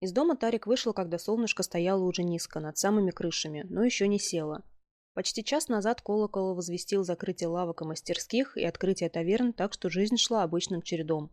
Из дома Тарик вышел, когда солнышко стояло уже низко, над самыми крышами, но еще не село. Почти час назад колокол возвестил закрытие лавок и мастерских и открытие таверн, так что жизнь шла обычным чередом.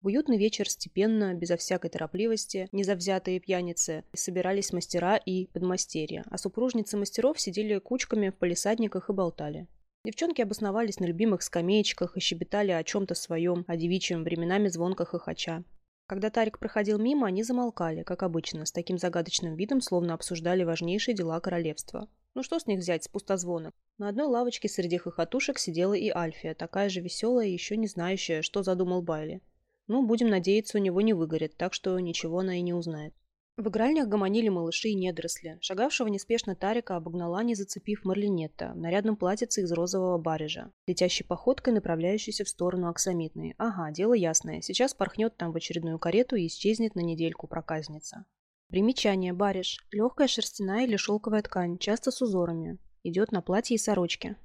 В уютный вечер степенно, безо всякой торопливости, незавзятые пьяницы, собирались мастера и подмастерья, а супружницы мастеров сидели кучками в палисадниках и болтали. Девчонки обосновались на любимых скамеечках и щебетали о чем-то своем, о девичьем, временами звонко хохоча. Когда Тарик проходил мимо, они замолкали, как обычно, с таким загадочным видом, словно обсуждали важнейшие дела королевства. Ну что с них взять, с пустозвонок? На одной лавочке среди хохотушек сидела и Альфия, такая же веселая и еще не знающая, что задумал Байли. Ну, будем надеяться, у него не выгорит, так что ничего она и не узнает. В игральнях гомонили малыши и недоросли. Шагавшего неспешно Тарика обогнала, не зацепив Марлинетта, в нарядном платьице из розового барежа, летящей походкой, направляющейся в сторону Аксамитной. Ага, дело ясное. Сейчас порхнет там в очередную карету и исчезнет на недельку проказница. Примечание. Бареж. Легкая шерстяная или шелковая ткань, часто с узорами. Идет на платье и сорочке.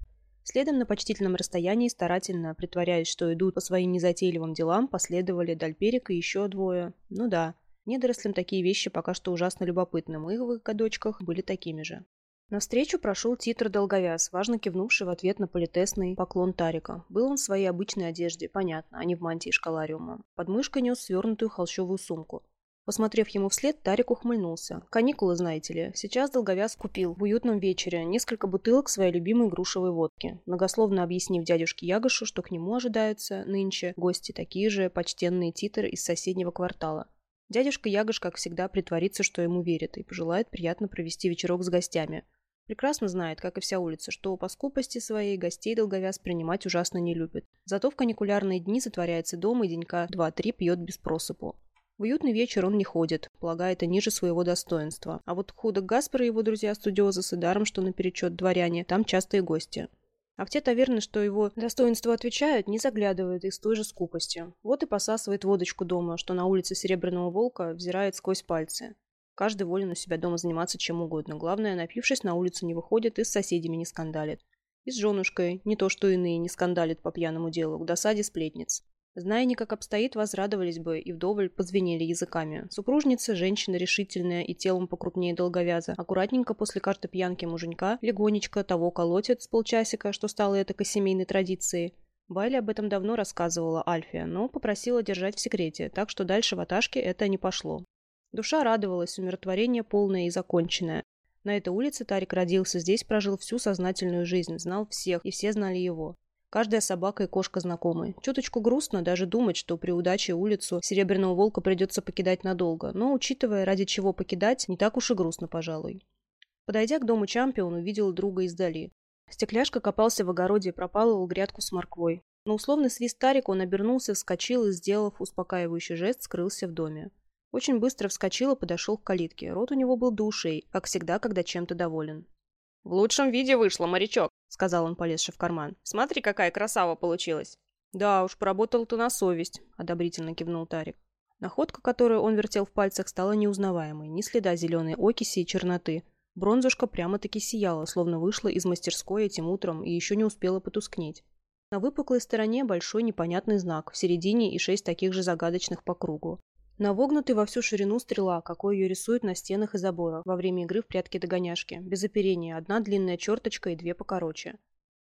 Следом на почтительном расстоянии, старательно притворяясь, что идут по своим незатейливым делам, последовали Дальперик и еще двое. Ну да, недорослям такие вещи пока что ужасно любопытны, мы в их годочках были такими же. Навстречу прошел титр Долговяз, важно кивнувший в ответ на политесный поклон Тарика. Был он в своей обычной одежде, понятно, а не в мантии школариума. Под мышкой нес свернутую холщовую сумку. Посмотрев ему вслед, Тарик ухмыльнулся. Каникулы, знаете ли. Сейчас долговяз купил в уютном вечере несколько бутылок своей любимой грушевой водки, многословно объяснив дядюшке Ягошу, что к нему ожидаются нынче гости такие же почтенные титры из соседнего квартала. Дядюшка Ягош, как всегда, притворится, что ему верит, и пожелает приятно провести вечерок с гостями. Прекрасно знает, как и вся улица, что по скупости своей гостей долговяз принимать ужасно не любит. Зато в каникулярные дни затворяется дома и денька два-три пьет без просыпу. В уютный вечер он не ходит, полагая это ниже своего достоинства. А вот худо Гаспар и его друзья-студиозы с даром, что наперечет дворяне, там частые гости. А в те таверны, что его достоинству отвечают, не заглядывают и с той же скупостью. Вот и посасывает водочку дома, что на улице Серебряного Волка взирает сквозь пальцы. Каждый волен у себя дома заниматься чем угодно. Главное, напившись, на улицу не выходит и с соседями не скандалит. И с женушкой, не то что иные, не скандалит по пьяному делу, к досаде сплетниц. Зная не как обстоит, возрадовались бы и вдоволь позвенели языками. Супружница, женщина решительная и телом покрупнее долговяза, аккуратненько после каждой пьянки муженька, легонечко того колотит с полчасика, что стало этакой семейной традицией. Байли об этом давно рассказывала Альфия, но попросила держать в секрете, так что дальше в Аташке это не пошло. Душа радовалась, умиротворение полное и законченное. На этой улице Тарик родился, здесь прожил всю сознательную жизнь, знал всех, и все знали его. Каждая собака и кошка знакомы. Чуточку грустно даже думать, что при удаче улицу Серебряного Волка придется покидать надолго, но, учитывая, ради чего покидать, не так уж и грустно, пожалуй. Подойдя к дому Чампи, он увидел друга издали. Стекляшка копался в огороде и пропалывал грядку с морквой. На условный свист Тарик он обернулся, вскочил и, сделав успокаивающий жест, скрылся в доме. Очень быстро вскочил и подошел к калитке. Рот у него был до как всегда, когда чем-то доволен. «В лучшем виде вышло, морячок», — сказал он, полезший в карман. «Смотри, какая красава получилась». «Да уж, поработал ты на совесть», — одобрительно кивнул Тарик. Находка, которую он вертел в пальцах, стала неузнаваемой. Ни следа зеленой окиси и черноты. Бронзушка прямо-таки сияла, словно вышла из мастерской этим утром и еще не успела потускнеть. На выпуклой стороне большой непонятный знак, в середине и шесть таких же загадочных по кругу. На вогнутой во всю ширину стрела, какой ее рисуют на стенах и заборах во время игры в прятки-догоняшки, без оперения, одна длинная черточка и две покороче.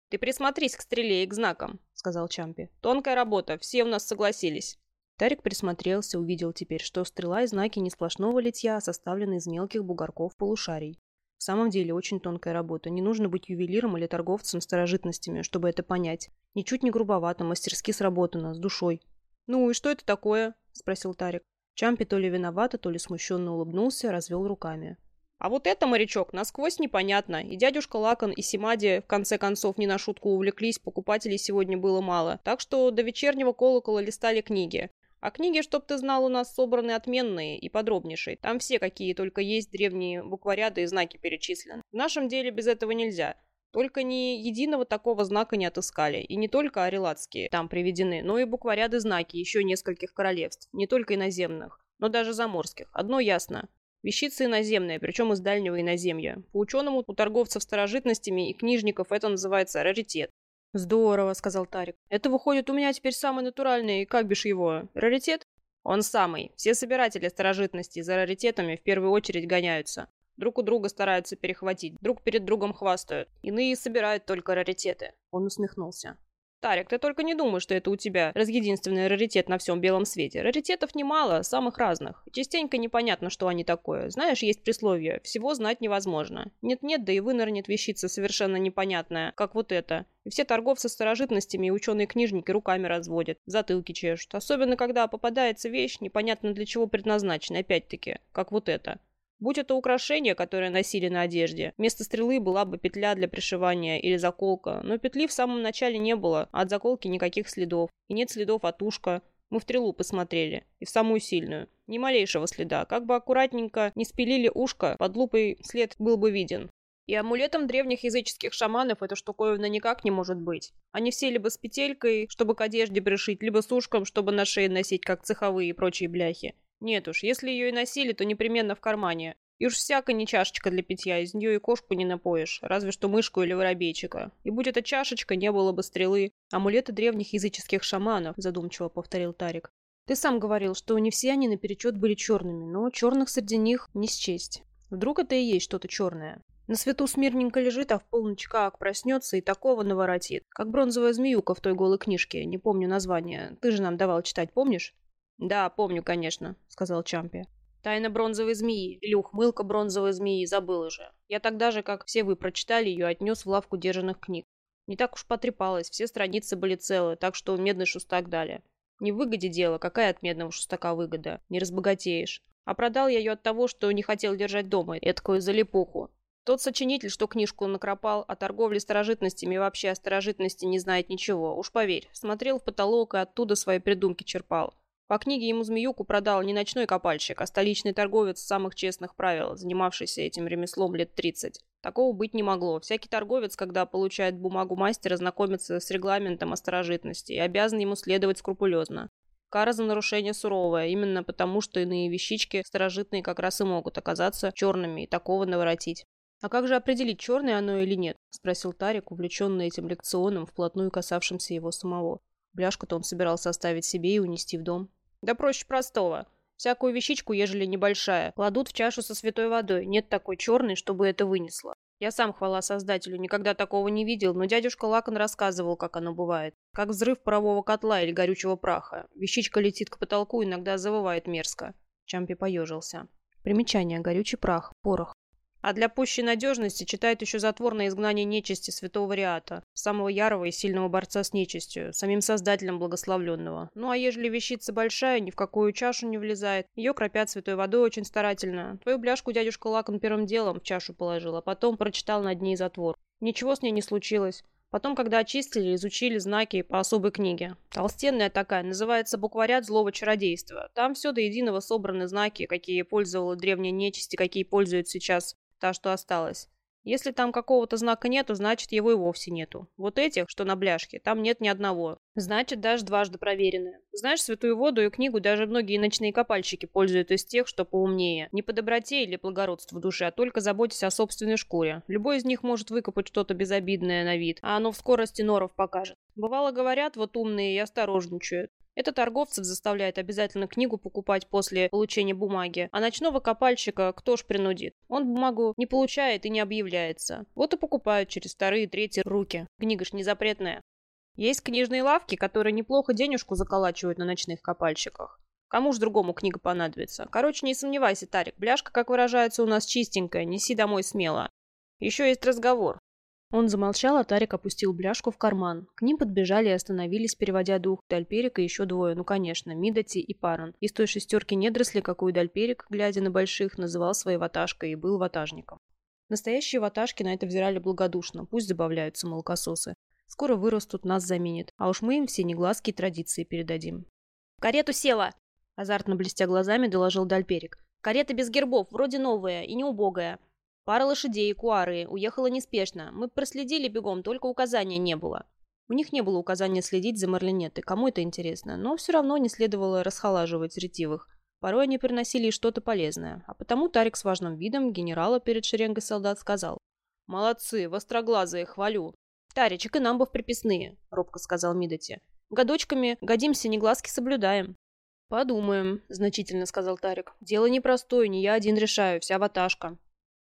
«Ты присмотрись к стреле и к знакам», — сказал Чампи. «Тонкая работа, все у нас согласились». Тарик присмотрелся, увидел теперь, что стрела и знаки не сплошного литья, а составлены из мелких бугорков полушарий. В самом деле, очень тонкая работа. Не нужно быть ювелиром или торговцем старожитностями, чтобы это понять. Ничуть не грубовато, мастерски сработано, с душой. «Ну и что это такое?» – спросил Тарик. Чампи то ли виновато, то ли смущенно улыбнулся, развел руками. А вот это, морячок, насквозь непонятно. И дядюшка Лакон, и Симади, в конце концов, не на шутку увлеклись, покупателей сегодня было мало. Так что до вечернего колокола листали книги. А книги, чтоб ты знал, у нас собраны отменные и подробнейшие. Там все, какие только есть, древние букваряды и знаки перечислены. В нашем деле без этого нельзя. Только ни единого такого знака не отыскали. И не только арелатские там приведены, но и букваряды знаки еще нескольких королевств. Не только иноземных, но даже заморских. Одно ясно. Вещицы иноземные, причем из дальнего иноземья. По ученому, у торговцев старожитностями и книжников это называется раритет. «Здорово», — сказал Тарик. «Это выходит у меня теперь самый натуральный, как бишь его, раритет?» Он самый. Все собиратели старожитности за раритетами в первую очередь гоняются. Друг у друга стараются перехватить, друг перед другом хвастают. Иные собирают только раритеты. Он усмехнулся. Тарик, ты только не думай, что это у тебя разъединственный раритет на всем белом свете. Раритетов немало, самых разных. Частенько непонятно, что они такое. Знаешь, есть присловие «всего знать невозможно». Нет-нет, да и вынырнет вещица совершенно непонятная, как вот это. И все торговцы старожитностями и ученые-книжники руками разводят, затылки чешут. Особенно, когда попадается вещь, непонятно для чего предназначена, опять-таки, как вот это. Будь это украшение, которое носили на одежде, вместо стрелы была бы петля для пришивания или заколка, но петли в самом начале не было, а от заколки никаких следов. И нет следов от ушка. Мы в стрелу посмотрели. И в самую сильную. Ни малейшего следа. Как бы аккуратненько не спилили ушко, под лупой след был бы виден. И амулетом древних языческих шаманов эта штуковина никак не может быть. Они все либо с петелькой, чтобы к одежде пришить, либо с ушком, чтобы на шее носить, как цеховые и прочие бляхи. Нет уж, если ее и носили, то непременно в кармане. И уж всяко не чашечка для питья, из нее и кошку не напоишь, разве что мышку или воробейчика. И будь это чашечка, не было бы стрелы. Амулеты древних языческих шаманов, задумчиво повторил Тарик. Ты сам говорил, что не все они наперечет были черными, но черных среди них не счесть. Вдруг это и есть что-то черное. На свету смирненько лежит, а в полночь как проснется и такого наворотит. Как бронзовая змеюка в той голой книжке, не помню название. Ты же нам давал читать, помнишь? «Да, помню, конечно», — сказал Чампи. «Тайна бронзовой змеи» или «Ухмылка бронзовой змеи» забыл уже. Я тогда же, как все вы прочитали, ее отнес в лавку держанных книг. Не так уж потрепалось, все страницы были целы, так что медный шустак дали. Не в выгоде дело, какая от медного шустака выгода, не разбогатеешь. А продал я ее от того, что не хотел держать дома, эткую залипуху. Тот сочинитель, что книжку накропал, о торговле старожитностями и вообще о старожитности не знает ничего, уж поверь. Смотрел в потолок и оттуда свои придумки черпал. По книге ему змеюку продал не ночной копальщик, а столичный торговец самых честных правил, занимавшийся этим ремеслом лет 30. Такого быть не могло. Всякий торговец, когда получает бумагу мастера, знакомится с регламентом осторожитности и обязан ему следовать скрупулезно. Кара за нарушение суровая, именно потому, что иные вещички старожитные как раз и могут оказаться черными и такого наворотить. «А как же определить, черное оно или нет?» – спросил Тарик, увлеченный этим лекционом, вплотную касавшимся его самого. Бляшку-то он собирался оставить себе и унести в дом. Да проще простого. Всякую вещичку, ежели небольшая, кладут в чашу со святой водой. Нет такой черной, чтобы это вынесло. Я сам, хвала создателю, никогда такого не видел, но дядюшка Лакон рассказывал, как оно бывает. Как взрыв парового котла или горючего праха. Вещичка летит к потолку, иногда завывает мерзко. Чампи поежился. Примечание. Горючий прах. Порох. А для пущей надежности читает еще затвор на изгнание нечисти святого Вариата, самого ярого и сильного борца с нечистью, самим создателем благословленного. Ну а ежели вещица большая, ни в какую чашу не влезает, ее кропят святой водой очень старательно. Твою бляшку дядюшка Лакон первым делом в чашу положил, а потом прочитал над ней затвор. Ничего с ней не случилось. Потом, когда очистили, изучили знаки по особой книге. Толстенная такая, называется «Букварят злого чародейства». Там все до единого собраны знаки, какие пользовала древняя нечисть и какие пользуют сейчас та, что осталась. Если там какого-то знака нету, значит его и вовсе нету. Вот этих, что на бляшке, там нет ни одного. Значит, даже дважды проверенные. Знаешь, святую воду и книгу даже многие ночные копальщики пользуют из тех, что поумнее. Не по доброте или благородству в душе, а только заботясь о собственной шкуре. Любой из них может выкопать что-то безобидное на вид, а оно в скорости норов покажет. Бывало говорят, вот умные и осторожничают. Это торговцев заставляет обязательно книгу покупать после получения бумаги, а ночного копальщика кто ж принудит? Он бумагу не получает и не объявляется. Вот и покупают через вторые и третьи руки. Книга ж не запретная. Есть книжные лавки, которые неплохо денежку заколачивают на ночных копальщиках. Кому ж другому книга понадобится? Короче, не сомневайся, Тарик, бляшка, как выражается у нас, чистенькая, неси домой смело. Еще есть разговор. Он замолчал, а Тарик опустил бляшку в карман. К ним подбежали и остановились, переводя дух. Дальперик и еще двое, ну конечно, Мидати и Парон. Из той шестерки недросли, какую Дальперик, глядя на больших, называл своей ваташкой и был ватажником. Настоящие ваташки на это взирали благодушно, пусть забавляются молокососы. Скоро вырастут, нас заменят, а уж мы им все неглаские традиции передадим. «В карету села!» Азартно блестя глазами доложил Дальперик. «Карета без гербов, вроде новая и не убогая. Пара лошадей, куары, уехала неспешно. Мы проследили бегом, только указания не было. У них не было указания следить за Марлинеттой, кому это интересно, но все равно не следовало расхолаживать ретивых. Порой они приносили что-то полезное, а потому Тарик с важным видом генерала перед шеренгой солдат сказал «Молодцы, востроглазые, хвалю». «Таричек и нам бы в приписные», — робко сказал Мидати. «Годочками годимся, негласки соблюдаем». «Подумаем», — значительно сказал Тарик. «Дело непростое, не я один решаю, вся ваташка».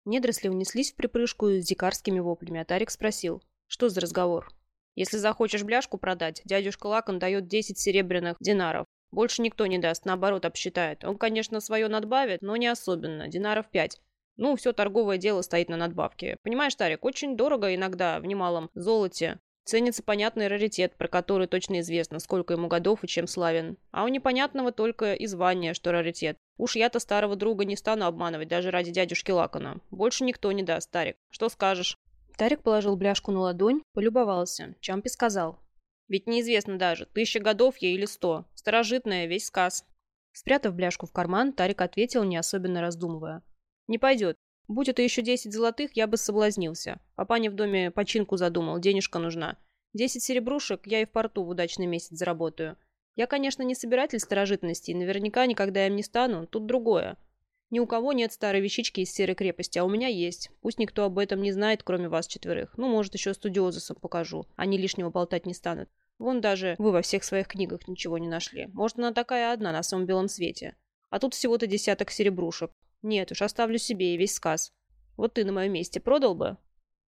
Недросли унеслись в припрыжку с дикарскими воплями, а Тарик спросил. «Что за разговор?» «Если захочешь бляшку продать, дядюшка Лакон дает 10 серебряных динаров. Больше никто не даст, наоборот, обсчитает. Он, конечно, свое надбавит, но не особенно. Динаров 5. Ну, все торговое дело стоит на надбавке. Понимаешь, Тарик, очень дорого иногда в немалом золоте Ценится понятный раритет, про который точно известно, сколько ему годов и чем славен. А у непонятного только и звание, что раритет. Уж я-то старого друга не стану обманывать даже ради дядюшки Лакона. Больше никто не даст, Тарик. Что скажешь?» Тарик положил бляшку на ладонь, полюбовался. Чампи сказал. «Ведь неизвестно даже, тысяча годов ей или сто. Старожитная, весь сказ». Спрятав бляшку в карман, Тарик ответил, не особенно раздумывая. «Не пойдет. Будь это еще десять золотых, я бы соблазнился. Папаня в доме починку задумал, денежка нужна. Десять серебрушек я и в порту в удачный месяц заработаю. Я, конечно, не собиратель старожитностей, наверняка никогда им не стану, тут другое. Ни у кого нет старой вещички из серой крепости, а у меня есть. Пусть никто об этом не знает, кроме вас четверых. Ну, может, еще студиозусам покажу. Они лишнего болтать не станут. Вон даже вы во всех своих книгах ничего не нашли. Может, она такая одна на самом белом свете. А тут всего-то десяток серебрушек. Нет уж, оставлю себе и весь сказ. Вот ты на моем месте продал бы?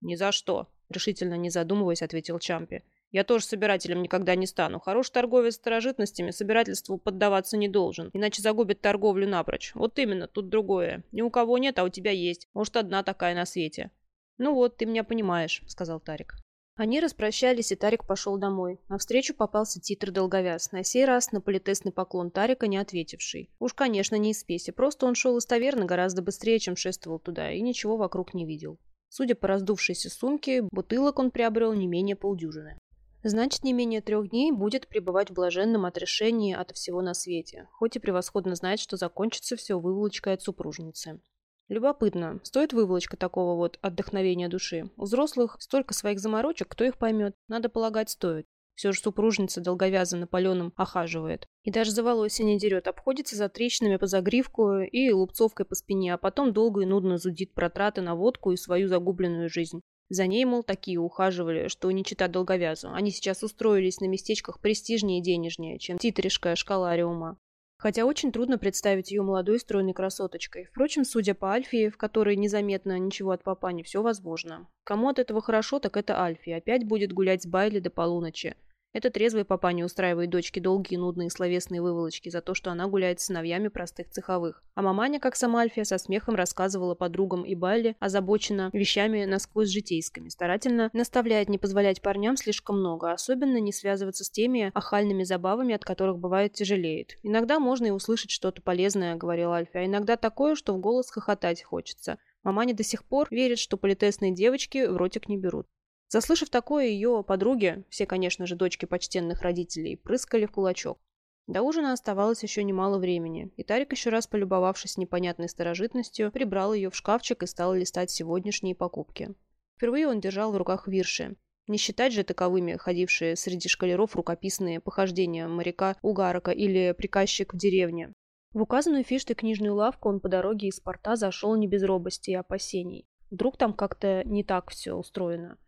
Ни за что, решительно не задумываясь, ответил Чампи. Я тоже собирателем никогда не стану. Хороший торговец старожитностями собирательству поддаваться не должен, иначе загубит торговлю напрочь. Вот именно, тут другое. Ни у кого нет, а у тебя есть. Может, одна такая на свете. Ну вот, ты меня понимаешь, сказал Тарик. Они распрощались, и Тарик пошел домой. Навстречу попался титр долговяз, на сей раз на политесный поклон Тарика не ответивший. Уж, конечно, не из спеси, просто он шел из таверны гораздо быстрее, чем шествовал туда, и ничего вокруг не видел. Судя по раздувшейся сумке, бутылок он приобрел не менее полдюжины. Значит, не менее трех дней будет пребывать в блаженном отрешении от всего на свете, хоть и превосходно знает, что закончится все выволочкой от супружницы. Любопытно, стоит выволочка такого вот отдохновения души? У взрослых столько своих заморочек, кто их поймет? Надо полагать, стоит. Все же супружница долговяза Наполеоном охаживает. И даже за волосы не дерет, обходится за трещинами по загривку и лупцовкой по спине, а потом долго и нудно зудит про траты на водку и свою загубленную жизнь. За ней, мол, такие ухаживали, что не читать долговязу. Они сейчас устроились на местечках престижнее и денежнее, чем титришкая школариума. Хотя очень трудно представить ее молодой стройной красоточкой. Впрочем, судя по Альфии, в которой незаметно ничего от папани, все возможно. Кому от этого хорошо, так это Альфи. Опять будет гулять с Байли до полуночи. Этот трезвый папа не устраивает дочке долгие нудные словесные выволочки за то, что она гуляет с сыновьями простых цеховых. А маманя, как сама Альфия, со смехом рассказывала подругам и Байле, озабочена вещами насквозь житейскими, старательно наставляет не позволять парням слишком много, особенно не связываться с теми охальными забавами, от которых бывает тяжелеет. Иногда можно и услышать что-то полезное, говорила Альфия, а иногда такое, что в голос хохотать хочется. Маманя до сих пор верит, что политесные девочки в ротик не берут. Заслышав такое, ее подруги, все, конечно же, дочки почтенных родителей, прыскали в кулачок. До ужина оставалось еще немало времени, и Тарик, еще раз полюбовавшись непонятной старожитностью, прибрал ее в шкафчик и стал листать сегодняшние покупки. Впервые он держал в руках вирши. Не считать же таковыми ходившие среди шкалеров рукописные похождения моряка Угарока или приказчик в деревне. В указанную фиштой книжную лавку он по дороге из порта зашел не без робости и опасений. Вдруг там как-то не так все устроено.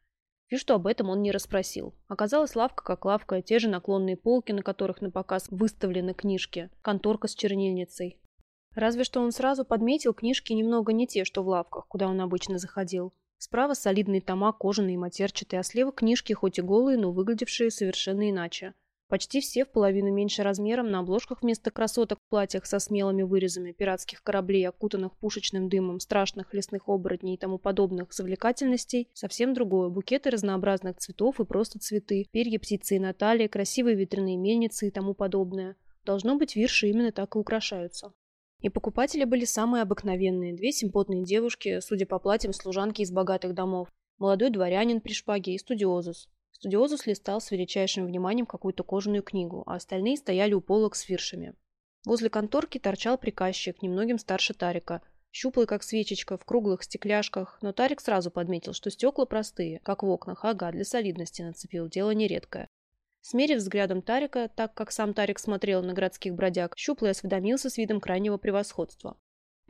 И что об этом он не расспросил. Оказалась лавка как лавка, те же наклонные полки, на которых на показ выставлены книжки, конторка с чернильницей. Разве что он сразу подметил книжки немного не те, что в лавках, куда он обычно заходил. Справа солидные тома, кожаные и матерчатые, а слева книжки, хоть и голые, но выглядевшие совершенно иначе. Почти все в половину меньше размером, на обложках вместо красоток в платьях со смелыми вырезами пиратских кораблей, окутанных пушечным дымом, страшных лесных оборотней и тому подобных завлекательностей, совсем другое. Букеты разнообразных цветов и просто цветы, перья птицы и Натальи, красивые ветряные мельницы и тому подобное. Должно быть, вирши именно так и украшаются. И покупатели были самые обыкновенные. Две симпотные девушки, судя по платьям, служанки из богатых домов. Молодой дворянин при шпаге и студиозус. Студиозус листал с величайшим вниманием какую-то кожаную книгу, а остальные стояли у полок с виршами. Возле конторки торчал приказчик, немногим старше Тарика, щуплый как свечечка, в круглых стекляшках, но Тарик сразу подметил, что стекла простые, как в окнах, ага, для солидности нацепил, дело нередкое. Смерив взглядом Тарика, так как сам Тарик смотрел на городских бродяг, щуплый осведомился с видом крайнего превосходства.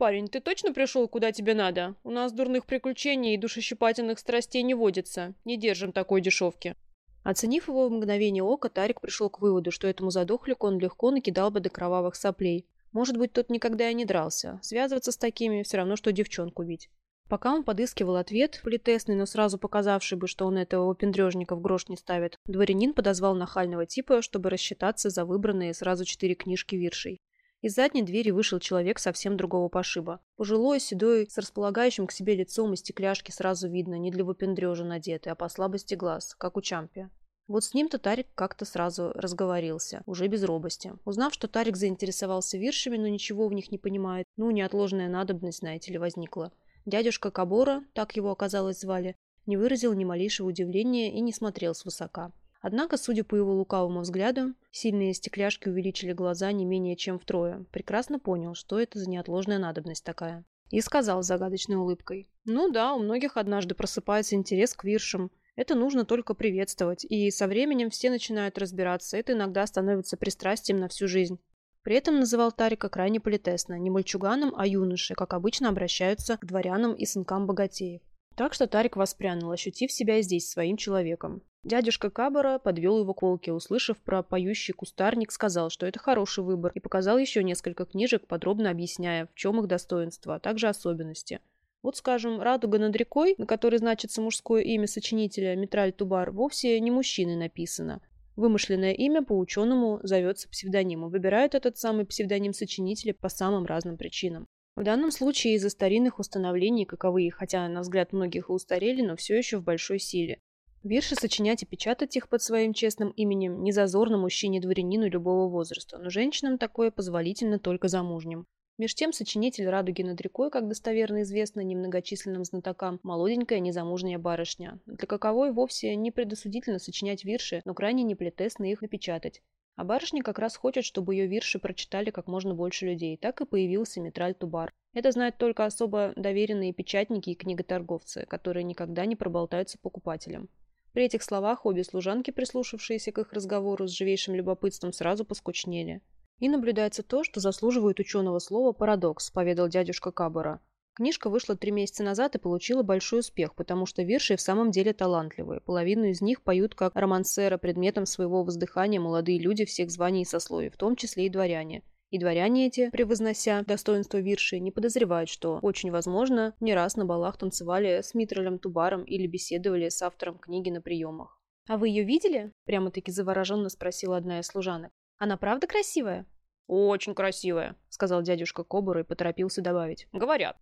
«Парень, ты точно пришел, куда тебе надо? У нас дурных приключений и душещипательных страстей не водится. Не держим такой дешевки». Оценив его в мгновение ока, Тарик пришел к выводу, что этому задохлику он легко накидал бы до кровавых соплей. Может быть, тот никогда и не дрался. Связываться с такими все равно, что девчонку бить. Пока он подыскивал ответ, политесный, но сразу показавший бы, что он этого выпендрежника в грош не ставит, дворянин подозвал нахального типа, чтобы рассчитаться за выбранные сразу четыре книжки виршей. Из задней двери вышел человек совсем другого пошиба. Пожилой, седой, с располагающим к себе лицом и стекляшки сразу видно, не для выпендрежа надетый, а по слабости глаз, как у Чампи. Вот с ним-то Тарик как-то сразу разговорился, уже без робости. Узнав, что Тарик заинтересовался виршами, но ничего в них не понимает, ну, неотложная надобность, знаете ли, возникла. Дядюшка Кабора, так его оказалось звали, не выразил ни малейшего удивления и не смотрел свысока. Однако, судя по его лукавому взгляду, сильные стекляшки увеличили глаза не менее чем втрое. Прекрасно понял, что это за неотложная надобность такая. И сказал с загадочной улыбкой. «Ну да, у многих однажды просыпается интерес к виршам. Это нужно только приветствовать, и со временем все начинают разбираться. Это иногда становится пристрастием на всю жизнь». При этом называл Тарика крайне политесно, не мальчуганом, а юношей, как обычно обращаются к дворянам и сынкам богатеев. Так что Тарик воспрянул, ощутив себя здесь своим человеком. Дядюшка Кабара подвел его к волке, услышав про поющий кустарник, сказал, что это хороший выбор, и показал еще несколько книжек, подробно объясняя, в чем их достоинство, а также особенности. Вот, скажем, «Радуга над рекой», на которой значится мужское имя сочинителя Митраль Тубар, вовсе не мужчиной написано. Вымышленное имя по ученому зовется псевдонимом. Выбирают этот самый псевдоним сочинителя по самым разным причинам. В данном случае из-за старинных установлений, каковые, хотя на взгляд многих и устарели, но все еще в большой силе. Вирши сочинять и печатать их под своим честным именем не зазорно мужчине-дворянину любого возраста, но женщинам такое позволительно только замужним. Меж тем сочинитель «Радуги над рекой», как достоверно известно немногочисленным знатокам, молоденькая незамужняя барышня, для каковой вовсе не предосудительно сочинять вирши, но крайне неплетесно их напечатать. А барышня как раз хочет, чтобы ее вирши прочитали как можно больше людей. Так и появился Митраль Тубар. Это знают только особо доверенные печатники и книготорговцы, которые никогда не проболтаются покупателям. При этих словах обе служанки, прислушавшиеся к их разговору с живейшим любопытством, сразу поскучнели. И наблюдается то, что заслуживает ученого слова «парадокс», поведал дядюшка Кабара. Книжка вышла три месяца назад и получила большой успех, потому что вирши в самом деле талантливые. Половину из них поют как романсера, предметом своего воздыхания молодые люди всех званий и сословий, в том числе и дворяне. И дворяне эти, превознося достоинство вирши, не подозревают, что, очень возможно, не раз на балах танцевали с Митролем Тубаром или беседовали с автором книги на приемах. «А вы ее видели?» – прямо-таки завороженно спросила одна из служанок. «Она правда красивая?» «Очень красивая», – сказал дядюшка Кобур и поторопился добавить. «Говорят».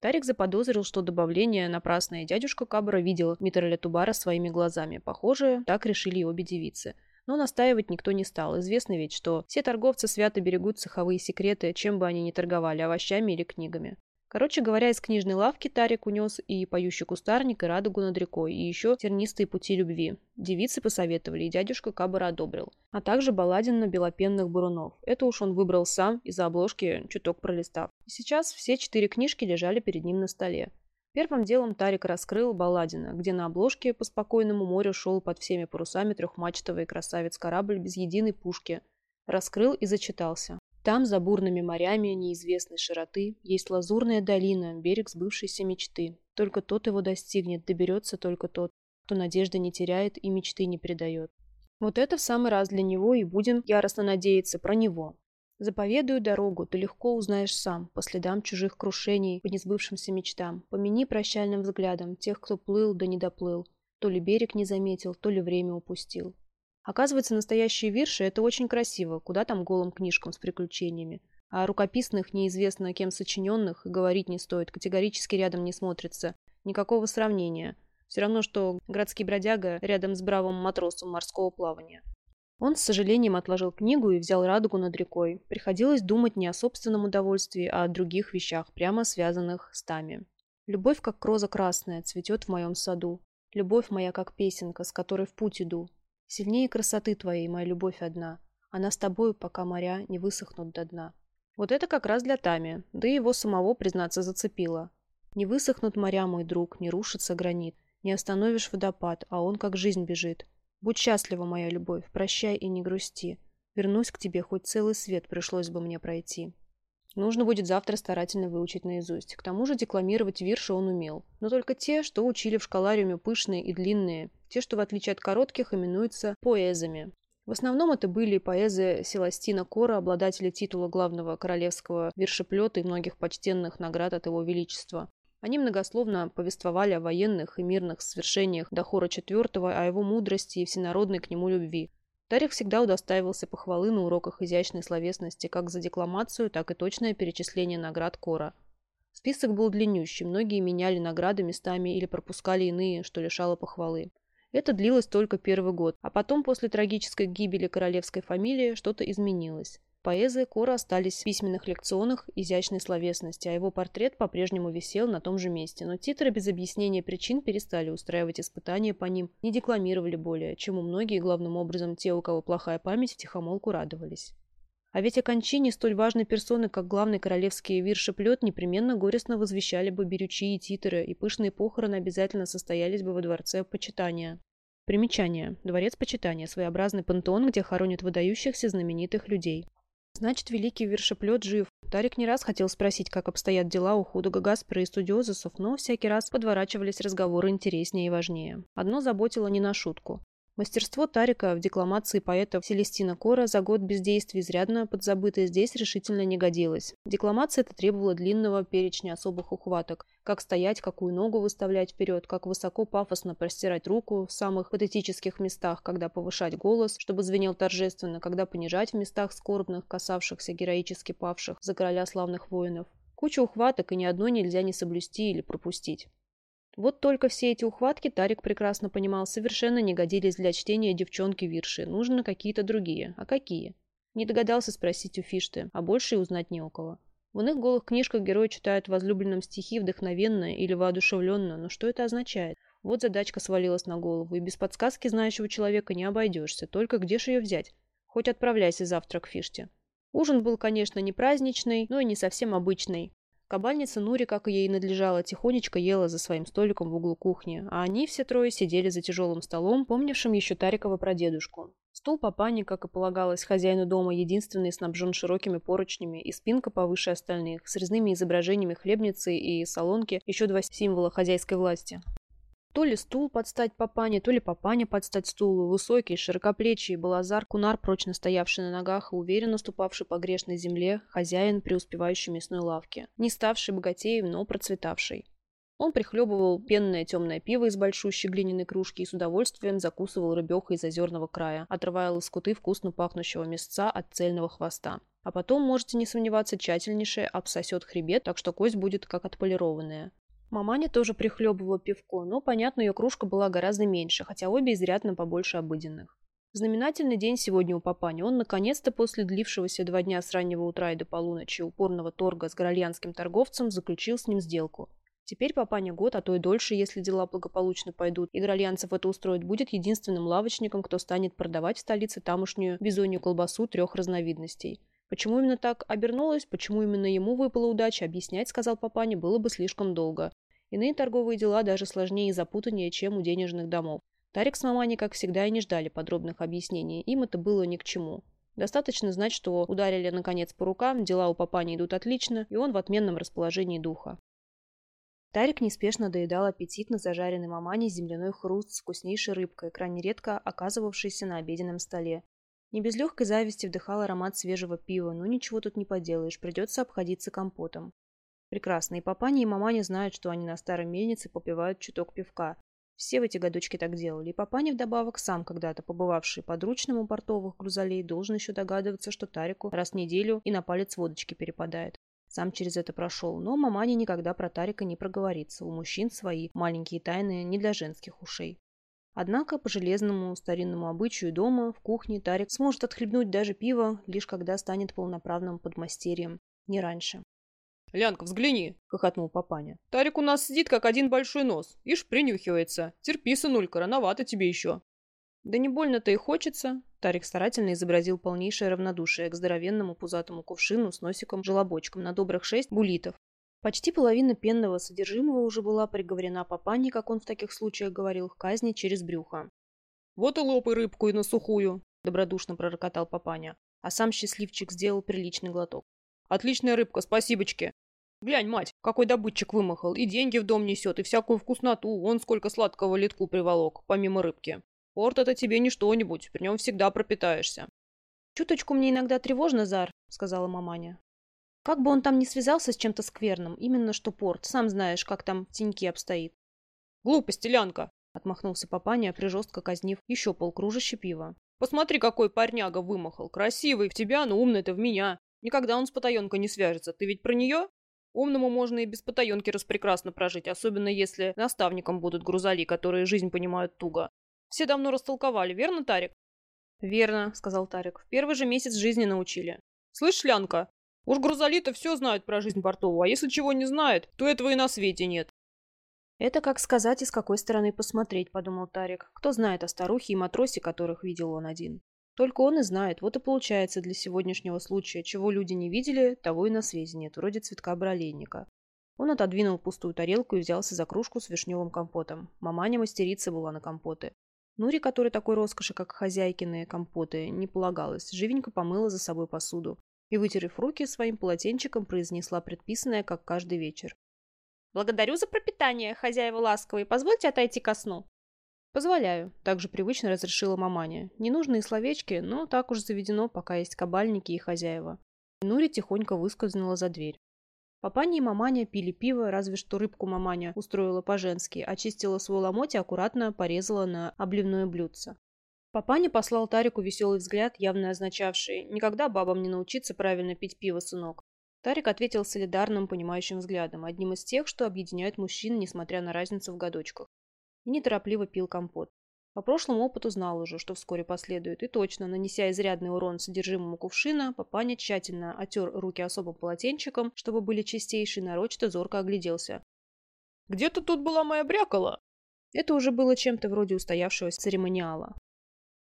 Тарик заподозрил, что добавление напрасное. Дядюшка Кабра видел Митроля Тубара своими глазами. Похоже, так решили обе девицы – но настаивать никто не стал. Известно ведь, что все торговцы свято берегут цеховые секреты, чем бы они ни торговали, овощами или книгами. Короче говоря, из книжной лавки Тарик унес и поющий кустарник, и радугу над рекой, и еще тернистые пути любви. Девицы посоветовали, и дядюшка Кабара одобрил. А также балладин на белопенных бурунов. Это уж он выбрал сам, из-за обложки чуток пролистав. И сейчас все четыре книжки лежали перед ним на столе. Первым делом Тарик раскрыл Балладина, где на обложке по спокойному морю шел под всеми парусами трехмачтовый красавец-корабль без единой пушки. Раскрыл и зачитался. Там, за бурными морями неизвестной широты, есть лазурная долина, берег сбывшейся мечты. Только тот его достигнет, доберется только тот, кто надежды не теряет и мечты не предает. Вот это в самый раз для него и будем яростно надеяться про него. Заповедую дорогу, ты легко узнаешь сам, по следам чужих крушений, по несбывшимся мечтам. Помяни прощальным взглядом тех, кто плыл да не доплыл. То ли берег не заметил, то ли время упустил. Оказывается, настоящие вирши – это очень красиво, куда там голым книжкам с приключениями. А рукописных, неизвестно кем сочиненных, говорить не стоит, категорически рядом не смотрится. Никакого сравнения. Все равно, что городский бродяга рядом с бравым матросом морского плавания. Он с сожалением отложил книгу и взял радугу над рекой. Приходилось думать не о собственном удовольствии, а о других вещах, прямо связанных с Тами. «Любовь, как роза красная, цветет в моем саду. Любовь моя, как песенка, с которой в путь иду. Сильнее красоты твоей, моя любовь одна. Она с тобою, пока моря не высохнут до дна». Вот это как раз для Тами, да и его самого, признаться, зацепило. «Не высохнут моря, мой друг, не рушится гранит, не остановишь водопад, а он как жизнь бежит. Будь счастлива, моя любовь, прощай и не грусти. Вернусь к тебе, хоть целый свет пришлось бы мне пройти. Нужно будет завтра старательно выучить наизусть. К тому же декламировать вирши он умел. Но только те, что учили в школариуме пышные и длинные, те, что в отличие от коротких именуются поэзами. В основном это были поэзы Селастина Кора, обладатели титула главного королевского вершеплета и многих почтенных наград от его величества. Они многословно повествовали о военных и мирных свершениях Дахора IV, о его мудрости и всенародной к нему любви. Тарих всегда удостаивался похвалы на уроках изящной словесности как за декламацию, так и точное перечисление наград Кора. Список был длиннющий, многие меняли награды местами или пропускали иные, что лишало похвалы. Это длилось только первый год, а потом, после трагической гибели королевской фамилии, что-то изменилось. Поэзы Кора остались в письменных лекционах изящной словесности, а его портрет по-прежнему висел на том же месте. Но титры без объяснения причин перестали устраивать испытания по ним, не декламировали более, чему многие, главным образом те, у кого плохая память, втихомолку радовались. А ведь о кончине столь важной персоны, как главный королевский виршеплет, непременно горестно возвещали бы берючи и титры, и пышные похороны обязательно состоялись бы во дворце почитания. Примечание. Дворец почитания – своеобразный пантеон, где хоронят выдающихся знаменитых людей. Значит, великий вершеплет жив. Тарик не раз хотел спросить, как обстоят дела у худого Гаспара и студиозусов, но всякий раз подворачивались разговоры интереснее и важнее. Одно заботило не на шутку. Мастерство Тарика в декламации поэта Селестина Кора за год бездействия изрядно подзабытое здесь решительно не годилось. Декламация это требовала длинного перечня особых ухваток. Как стоять, какую ногу выставлять вперед, как высоко пафосно простирать руку в самых патетических местах, когда повышать голос, чтобы звенел торжественно, когда понижать в местах скорбных, касавшихся героически павших за короля славных воинов. Куча ухваток, и ни одной нельзя не соблюсти или пропустить. Вот только все эти ухватки Тарик прекрасно понимал, совершенно не годились для чтения девчонки Вирши. Нужны какие-то другие. А какие? Не догадался спросить у Фишты, а больше и узнать не у кого. В иных голых книжках герои читают возлюбленном стихи вдохновенно или воодушевленно, но что это означает? Вот задачка свалилась на голову, и без подсказки знающего человека не обойдешься. Только где же ее взять? Хоть отправляйся завтра к Фиште. Ужин был, конечно, не праздничный, но и не совсем обычный. Кабальница Нури, как и ей надлежало, тихонечко ела за своим столиком в углу кухни, а они все трое сидели за тяжелым столом, помнившим еще Тарикова прадедушку. Стул папани, как и полагалось хозяину дома, единственный снабжен широкими поручнями и спинка повыше остальных, с резными изображениями хлебницы и солонки, еще два символа хозяйской власти. То ли стул под стать папане, то ли папаня под стать стулу, высокий, широкоплечий, балазар, кунар, прочно стоявший на ногах и уверенно ступавший по грешной земле, хозяин преуспевающей мясной лавки, не ставший богатеем, но процветавший. Он прихлебывал пенное темное пиво из большущей глиняной кружки и с удовольствием закусывал рыбехой из озерного края, отрывая лоскуты вкусно пахнущего мясца от цельного хвоста. А потом, можете не сомневаться, тщательнейшее обсосет хребет, так что кость будет как отполированная. Маманя тоже прихлебывала пивко, но, понятно, ее кружка была гораздо меньше, хотя обе изрядно побольше обыденных. Знаменательный день сегодня у папани. Он, наконец-то, после длившегося два дня с раннего утра и до полуночи упорного торга с горольянским торговцем, заключил с ним сделку. Теперь папаня год, а то и дольше, если дела благополучно пойдут, и Гральянцев это устроит, будет единственным лавочником, кто станет продавать в столице тамошнюю бизонью колбасу трех разновидностей. Почему именно так обернулось, почему именно ему выпала удача, объяснять, сказал папаня, было бы слишком долго. Иные торговые дела даже сложнее и запутаннее, чем у денежных домов. Тарик с маманей, как всегда, и не ждали подробных объяснений, им это было ни к чему. Достаточно знать, что ударили наконец по рукам, дела у папани идут отлично, и он в отменном расположении духа. Тарик неспешно доедал аппетитно зажаренный мамани земляной хруст с вкуснейшей рыбкой, крайне редко оказывавшейся на обеденном столе. Не без легкой зависти вдыхал аромат свежего пива, но ничего тут не поделаешь, придется обходиться компотом. Прекрасно, и папаня, и маманя знают, что они на старой мельнице попивают чуток пивка. Все в эти годочки так делали, и папаня вдобавок сам когда-то побывавший подручным у портовых грузолей должен еще догадываться, что Тарику раз в неделю и на палец водочки перепадает. Сам через это прошел, но маманя никогда про Тарика не проговорится. У мужчин свои маленькие тайны не для женских ушей. Однако по железному старинному обычаю дома, в кухне, Тарик сможет отхлебнуть даже пиво, лишь когда станет полноправным подмастерьем, не раньше. «Лянка, взгляни!» — хохотнул папаня. «Тарик у нас сидит, как один большой нос. Ишь, принюхивается. Терпи, сынулька, рановато тебе еще». «Да не больно-то и хочется». Тарик старательно изобразил полнейшее равнодушие к здоровенному пузатому кувшину с носиком-желобочком на добрых шесть булитов. Почти половина пенного содержимого уже была приговорена папане, как он в таких случаях говорил, к казни через брюхо. «Вот и лопай рыбку и на сухую», — добродушно пророкотал папаня, а сам счастливчик сделал приличный глоток. «Отличная рыбка, спасибочки!» Глянь, мать, какой добытчик вымахал, и деньги в дом несет, и всякую вкусноту, вон сколько сладкого литку приволок, помимо рыбки. Порт это тебе не что-нибудь, при нем всегда пропитаешься. Чуточку мне иногда тревожно, Зар, сказала маманя. Как бы он там не связался с чем-то скверным, именно что порт, сам знаешь, как там в теньке обстоит. Глупость, Лянка, отмахнулся папаня, прижестко казнив еще полкружища пива. Посмотри, какой парняга вымахал. Красивый в тебя, но умный-то в меня. Никогда он с потаенкой не свяжется. Ты ведь про нее? Умному можно и без потаенки распрекрасно прожить, особенно если наставником будут грузали, которые жизнь понимают туго. Все давно растолковали, верно, Тарик? Верно, сказал Тарик. В первый же месяц жизни научили. Слышь, Лянка, уж грузали-то все знают про жизнь портовую, а если чего не знает, то этого и на свете нет. Это как сказать и с какой стороны посмотреть, подумал Тарик. Кто знает о старухе и матросе, которых видел он один. Только он и знает. Вот и получается для сегодняшнего случая, чего люди не видели, того и на свете нет, вроде цветка бролейника. Он отодвинул пустую тарелку и взялся за кружку с вишневым компотом. Маманя мастерица была на компоты. Нури, которой такой роскоши, как хозяйкины компоты, не полагалось, живенько помыла за собой посуду и, вытерев руки своим полотенчиком, произнесла предписанное, как каждый вечер. «Благодарю за пропитание, хозяева ласковые. Позвольте отойти ко сну». «Позволяю», – также привычно разрешила маманя. Ненужные словечки, но так уж заведено, пока есть кабальники и хозяева. Нури тихонько выскользнула за дверь. Папаня и маманя пили пиво, разве что рыбку маманя устроила по-женски, очистила свой ломоть и аккуратно порезала на обливное блюдце. Папаня послал Тарику веселый взгляд, явно означавший «Никогда бабам не научиться правильно пить пиво, сынок». Тарик ответил солидарным, понимающим взглядом, одним из тех, что объединяет мужчин, несмотря на разницу в годочках и неторопливо пил компот. По прошлому опыту знал уже, что вскоре последует, и точно, нанеся изрядный урон содержимому кувшина, папаня тщательно отер руки особым полотенчиком, чтобы были чистейшие, нарочито зорко огляделся. «Где-то тут была моя брякала!» Это уже было чем-то вроде устоявшегося церемониала.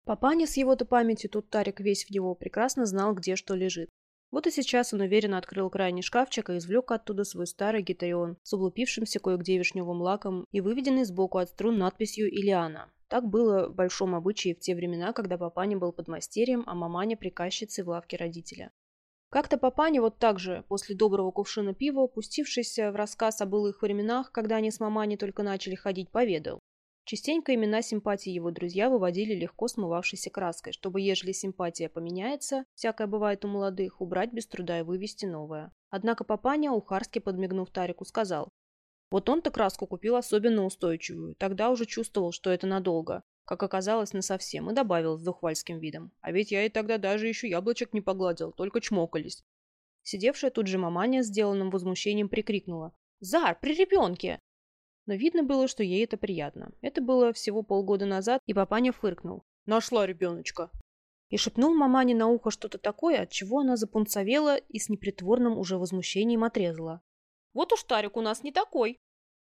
Папаня с его-то памятью, тут Тарик весь в его, прекрасно знал, где что лежит. Вот и сейчас он уверенно открыл крайний шкафчик и извлек оттуда свой старый гитарион с облупившимся кое-где вишневым лаком и выведенный сбоку от струн надписью «Илиана». Так было в большом обычае в те времена, когда папаня был подмастерьем, а маманя приказчицей в лавке родителя. Как-то папаня вот так же, после доброго кувшина пива, пустившийся в рассказ о былых временах, когда они с маманей только начали ходить, поведал. Частенько имена симпатии его друзья выводили легко смывавшейся краской, чтобы, ежели симпатия поменяется, всякое бывает у молодых, убрать без труда и вывести новое. Однако папаня, ухарски подмигнув Тарику, сказал, вот он-то краску купил особенно устойчивую, тогда уже чувствовал, что это надолго, как оказалось, насовсем, и добавил с духвальским видом. А ведь я и тогда даже еще яблочек не погладил, только чмокались. Сидевшая тут же маманя, сделанным возмущением, прикрикнула. «Зар, при ребенке!» Но видно было, что ей это приятно. Это было всего полгода назад, и папаня фыркнул. «Нашла ребеночка!» И шепнул мамане на ухо что-то такое, от чего она запунцовела и с непритворным уже возмущением отрезала. «Вот уж Тарик у нас не такой!»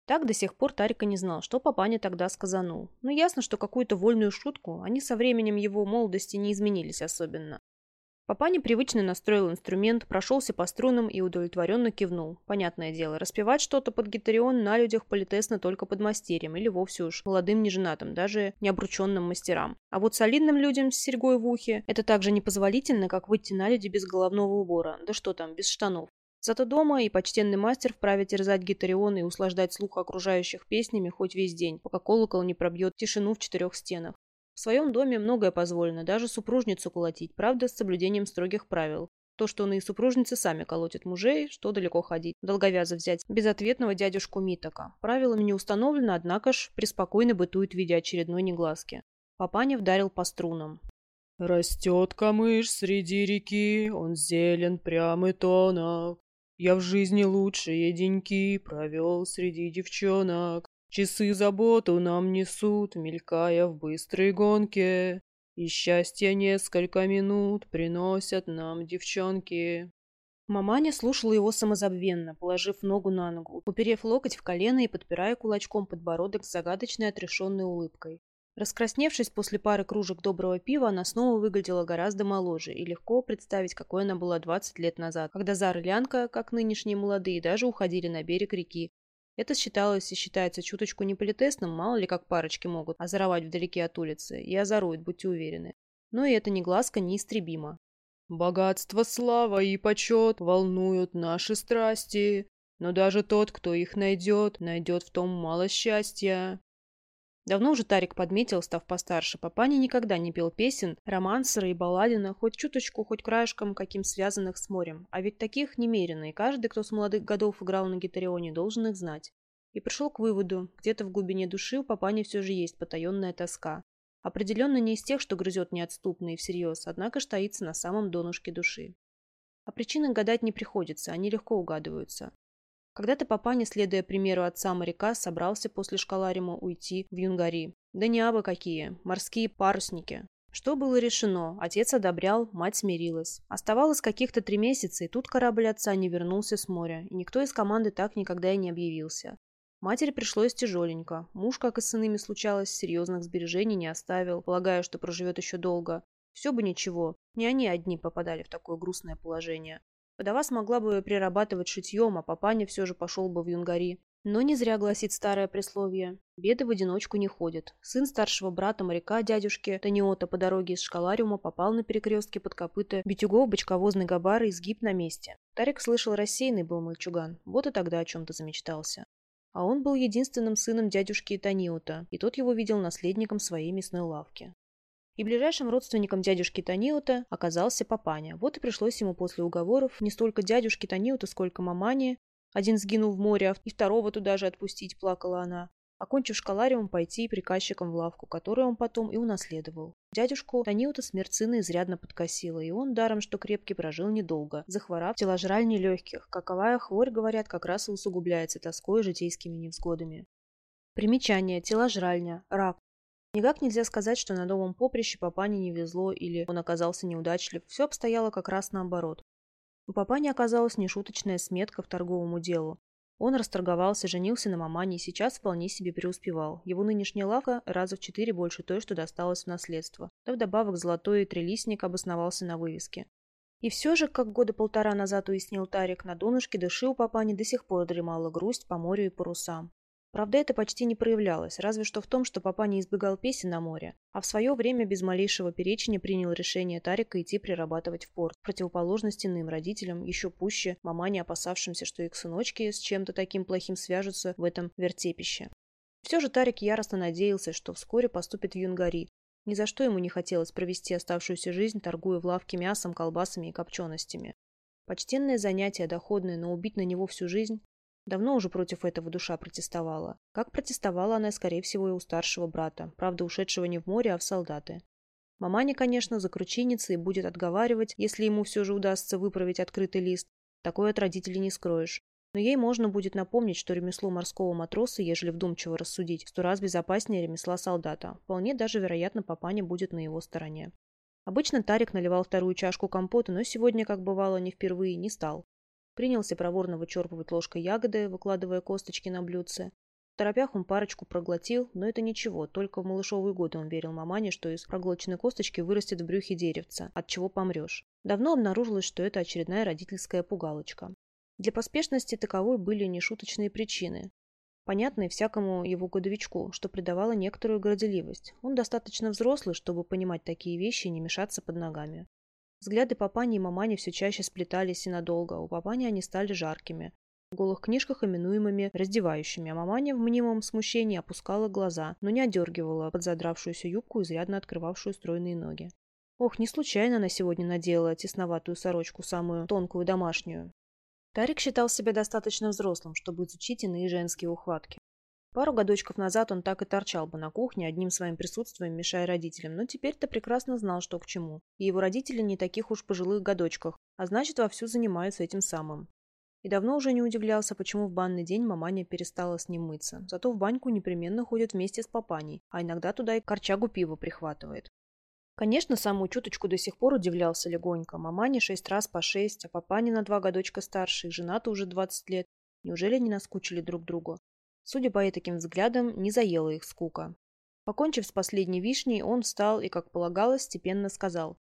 Так до сих пор Тарика не знал, что папаня тогда сказанул. Но ясно, что какую-то вольную шутку они со временем его молодости не изменились особенно. Папа непривычно настроил инструмент, прошелся по струнам и удовлетворенно кивнул. Понятное дело, распевать что-то под гитарион на людях политесно только под мастерем или вовсе уж молодым неженатым, даже необрученным мастерам. А вот солидным людям с серьгой в ухе это так же непозволительно, как выйти на люди без головного убора, да что там, без штанов. Зато дома и почтенный мастер вправе терзать гитарион и услаждать слух окружающих песнями хоть весь день, пока колокол не пробьет тишину в четырех стенах. В своем доме многое позволено, даже супружницу колотить, правда, с соблюдением строгих правил. То, что он и супружницы сами колотят мужей, что далеко ходить. Долговяза взять безответного дядюшку Митока. Правилами не установлено, однако ж преспокойно бытует в виде очередной негласки. Папаня вдарил по струнам. «Растет камыш среди реки, он зелен прям и тонок. Я в жизни лучшие деньки провел среди девчонок. Часы заботу нам несут, мелькая в быстрой гонке, И счастье несколько минут приносят нам девчонки. Маманя слушала его самозабвенно, положив ногу на ногу, уперев локоть в колено и подпирая кулачком подбородок с загадочной отрешенной улыбкой. Раскрасневшись после пары кружек доброго пива, она снова выглядела гораздо моложе, и легко представить, какой она была 20 лет назад, когда Зар и Лянка, как нынешние молодые, даже уходили на берег реки, это считалось и считается чуточку неполитесным, мало ли как парочки могут озоровать вдалеке от улицы, и озоруют, будьте уверены. Но и это негласка неистребима. «Богатство, слава и почет волнуют наши страсти. Но даже тот, кто их найдет, найдет в том мало счастья. Давно уже Тарик подметил, став постарше, папаня никогда не пел песен, романсера и балладина, хоть чуточку, хоть краешком, каким связанных с морем. А ведь таких немерено, и каждый, кто с молодых годов играл на гитарионе, должен их знать. И пришел к выводу, где-то в глубине души у папани все же есть потаенная тоска. Определенно не из тех, что грызет неотступно и всерьез, однако штаится на самом донышке души. О причинах гадать не приходится, они легко угадываются. Когда-то папаня, следуя примеру отца моряка, собрался после школарима уйти в Юнгари. Да не абы какие, морские парусники. Что было решено? Отец одобрял, мать смирилась. Оставалось каких-то три месяца, и тут корабль отца не вернулся с моря, и никто из команды так никогда и не объявился. Матери пришлось тяжеленько. Муж, как и с иными случалось, серьезных сбережений не оставил, полагая, что проживет еще долго. Все бы ничего, не они одни попадали в такое грустное положение. Вдова смогла бы прирабатывать шитьем, а папаня все же пошел бы в юнгари. Но не зря гласит старое присловие. Беды в одиночку не ходят. Сын старшего брата моряка дядюшки Таниота по дороге из школариума попал на перекрестке под копыта битюгов бочковозной габары и сгиб на месте. Тарик слышал, рассеянный был мальчуган. Вот и тогда о чем-то замечтался. А он был единственным сыном дядюшки Таниота, и тот его видел наследником своей мясной лавки. И ближайшим родственником дядюшки Таниута оказался папаня. Вот и пришлось ему после уговоров не столько дядюшки Таниута, сколько мамани. Один сгинул в море, и второго туда же отпустить, плакала она. Окончив школариум, пойти приказчиком в лавку, которую он потом и унаследовал. Дядюшку Таниута смерть сына изрядно подкосила, и он, даром что крепкий, прожил недолго, захворав теложральни легких. Каковая хворь, говорят, как раз и усугубляется тоской и житейскими невзгодами. Примечание. Теложральня. Рак. Никак нельзя сказать, что на новом поприще папане не везло или он оказался неудачлив. Все обстояло как раз наоборот. У папани оказалась нешуточная сметка в торговому делу. Он расторговался, женился на мамане и сейчас вполне себе преуспевал. Его нынешняя лавка раза в четыре больше той, что досталось в наследство. Да вдобавок золотой трелистник обосновался на вывеске. И все же, как года полтора назад уяснил Тарик, на донышке души у папани до сих пор дремала грусть по морю и парусам. Правда, это почти не проявлялось, разве что в том, что папа не избегал песен на море, а в свое время без малейшего перечения принял решение Тарика идти прирабатывать в порт, в противоположность иным родителям, еще пуще, мамане опасавшимся, что их сыночки с чем-то таким плохим свяжутся в этом вертепище. Все же Тарик яростно надеялся, что вскоре поступит в Юнгари. Ни за что ему не хотелось провести оставшуюся жизнь, торгуя в лавке мясом, колбасами и копченостями. Почтенное занятие, доходное, но убить на него всю жизнь Давно уже против этого душа протестовала. Как протестовала она, скорее всего, и у старшего брата, правда, ушедшего не в море, а в солдаты. Маманя, конечно, закручинится и будет отговаривать, если ему все же удастся выправить открытый лист. Такое от родителей не скроешь. Но ей можно будет напомнить, что ремесло морского матроса, ежели вдумчиво рассудить, сто раз безопаснее ремесла солдата. Вполне даже, вероятно, папаня будет на его стороне. Обычно Тарик наливал вторую чашку компота, но сегодня, как бывало, не впервые, не стал. Принялся проворно вычерпывать ложкой ягоды, выкладывая косточки на блюдце. В торопях он парочку проглотил, но это ничего, только в малышовые годы он верил мамане, что из проглоченной косточки вырастет в брюхе деревца, от чего помрешь. Давно обнаружилось, что это очередная родительская пугалочка. Для поспешности таковой были нешуточные причины, понятные всякому его годовичку, что придавало некоторую горделивость. Он достаточно взрослый, чтобы понимать такие вещи и не мешаться под ногами. Взгляды папани и мамани все чаще сплетались и надолго, у папани они стали жаркими, в голых книжках именуемыми раздевающими, а маманя в мнимом смущении опускала глаза, но не одергивала под задравшуюся юбку, изрядно открывавшую стройные ноги. Ох, не случайно она сегодня надела тесноватую сорочку, самую тонкую домашнюю. Тарик считал себя достаточно взрослым, чтобы изучить иные женские ухватки. Пару годочков назад он так и торчал бы на кухне, одним своим присутствием мешая родителям, но теперь-то прекрасно знал, что к чему. И его родители не таких уж пожилых годочках, а значит, вовсю занимаются этим самым. И давно уже не удивлялся, почему в банный день маманя перестала с ним мыться. Зато в баньку непременно ходит вместе с папаней, а иногда туда и корчагу пива прихватывает. Конечно, самую чуточку до сих пор удивлялся легонько. Маманя шесть раз по шесть, а папаня на два годочка старше, и жена-то уже двадцать лет. Неужели не наскучили друг другу? Судя по таким взглядам, не заела их скука. Покончив с последней вишней, он встал и, как полагалось, степенно сказал.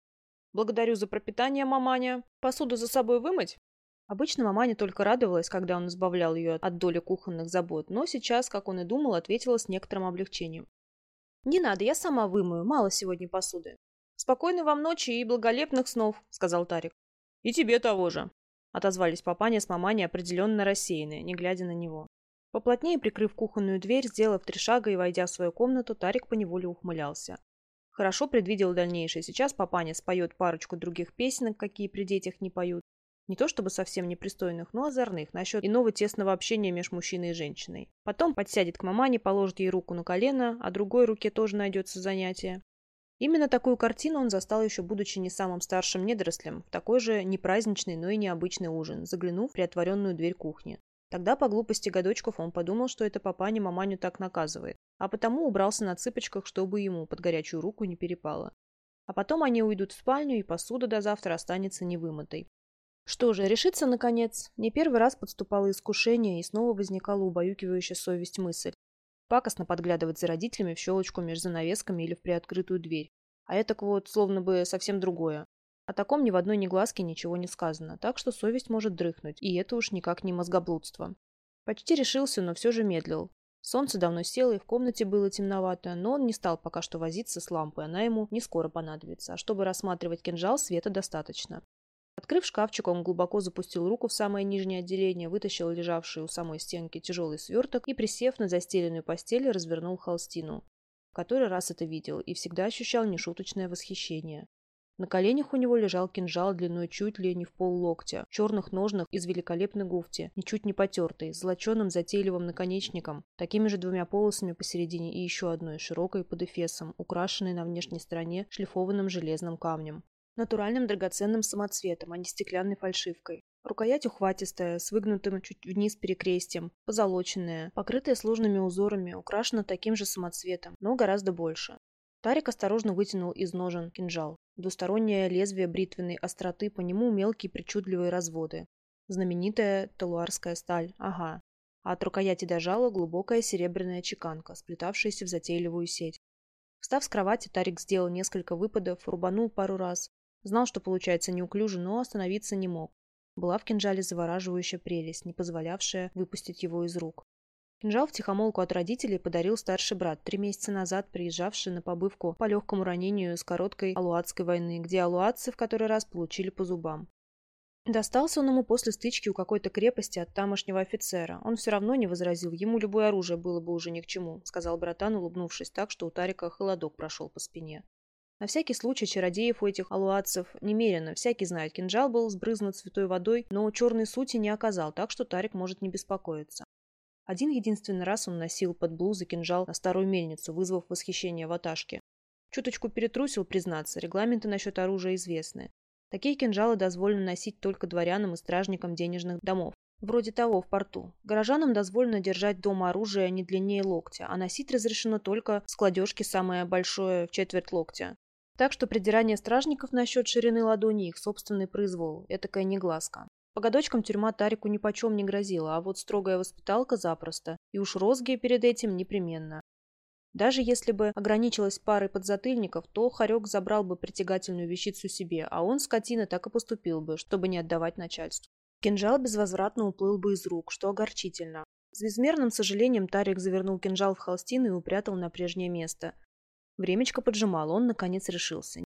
«Благодарю за пропитание, маманя. Посуду за собой вымыть?» Обычно маманя только радовалась, когда он избавлял ее от доли кухонных забот, но сейчас, как он и думал, ответила с некоторым облегчением. «Не надо, я сама вымою, мало сегодня посуды». «Спокойной вам ночи и благолепных снов», — сказал Тарик. «И тебе того же». отозвались папаня с маманей определенно рассеянные, не глядя на него. Поплотнее прикрыв кухонную дверь, сделав три шага и войдя в свою комнату, Тарик поневоле ухмылялся. Хорошо предвидел дальнейшее. Сейчас папаня споет парочку других песенок, какие при детях не поют. Не то чтобы совсем непристойных, но озорных, насчет иного тесного общения между мужчиной и женщиной. Потом подсядет к мамане, положит ей руку на колено, а другой руке тоже найдется занятие. Именно такую картину он застал еще будучи не самым старшим недорослем, в такой же не праздничный, но и необычный ужин, заглянув в приотворенную дверь кухни. Тогда по глупости годочков он подумал, что это папаня маманю так наказывает, а потому убрался на цыпочках, чтобы ему под горячую руку не перепало. А потом они уйдут в спальню, и посуда до завтра останется невымытой. Что же, решиться наконец. Не первый раз подступало искушение, и снова возникала убаюкивающая совесть мысль. Пакостно подглядывать за родителями в щелочку между занавесками или в приоткрытую дверь. А это вот словно бы совсем другое. О таком ни в одной ни глазке ничего не сказано, так что совесть может дрыхнуть, и это уж никак не мозгоблудство. Почти решился, но все же медлил. Солнце давно село, и в комнате было темновато, но он не стал пока что возиться с лампой, она ему не скоро понадобится, а чтобы рассматривать кинжал, света достаточно. Открыв шкафчик, он глубоко запустил руку в самое нижнее отделение, вытащил лежавший у самой стенки тяжелый сверток и, присев на застеленную постель, развернул холстину. В который раз это видел и всегда ощущал нешуточное восхищение. На коленях у него лежал кинжал длиной чуть ли не в пол локтя, в черных ножнах из великолепной гуфти, ничуть не потертый, с золоченым затейливым наконечником, такими же двумя полосами посередине и еще одной, широкой под эфесом, украшенной на внешней стороне шлифованным железным камнем. Натуральным драгоценным самоцветом, а не стеклянной фальшивкой. Рукоять ухватистая, с выгнутым чуть вниз перекрестием, позолоченная, покрытая сложными узорами, украшена таким же самоцветом, но гораздо больше. Тарик осторожно вытянул из ножен кинжал. Двустороннее лезвие бритвенной остроты, по нему мелкие причудливые разводы. Знаменитая талуарская сталь, ага. А от рукояти до жала глубокая серебряная чеканка, сплетавшаяся в затейливую сеть. Встав с кровати, Тарик сделал несколько выпадов, рубанул пару раз. Знал, что получается неуклюже, но остановиться не мог. Была в кинжале завораживающая прелесть, не позволявшая выпустить его из рук. Кинжал втихомолку от родителей подарил старший брат, три месяца назад приезжавший на побывку по легкому ранению с короткой Алуатской войны, где алуатцы в который раз получили по зубам. Достался он ему после стычки у какой-то крепости от тамошнего офицера. Он все равно не возразил, ему любое оружие было бы уже ни к чему, сказал братан, улыбнувшись так, что у Тарика холодок прошел по спине. На всякий случай чародеев у этих алуатцев немерено, всякий знает, кинжал был сбрызнут святой водой, но черной сути не оказал, так что Тарик может не беспокоиться. Один единственный раз он носил под блузой кинжал на старую мельницу, вызвав восхищение в Аташке. Чуточку перетрусил, признаться, регламенты насчет оружия известны. Такие кинжалы дозволено носить только дворянам и стражникам денежных домов. Вроде того в порту. Горожанам дозволено держать дома оружие не длиннее локтя, а носить разрешено только в складежке самое большое в четверть локтя. Так что придирание стражников насчет ширины ладони их собственный произвол, этакая негласка. По годочкам тюрьма Тарику нипочем не грозила, а вот строгая воспиталка запросто, и уж розги перед этим непременно. Даже если бы ограничилась парой подзатыльников, то Харек забрал бы притягательную вещицу себе, а он, скотина, так и поступил бы, чтобы не отдавать начальству. Кинжал безвозвратно уплыл бы из рук, что огорчительно. С безмерным сожалением Тарик завернул кинжал в холстину и упрятал на прежнее место. Времечко поджимало, он, наконец, решился.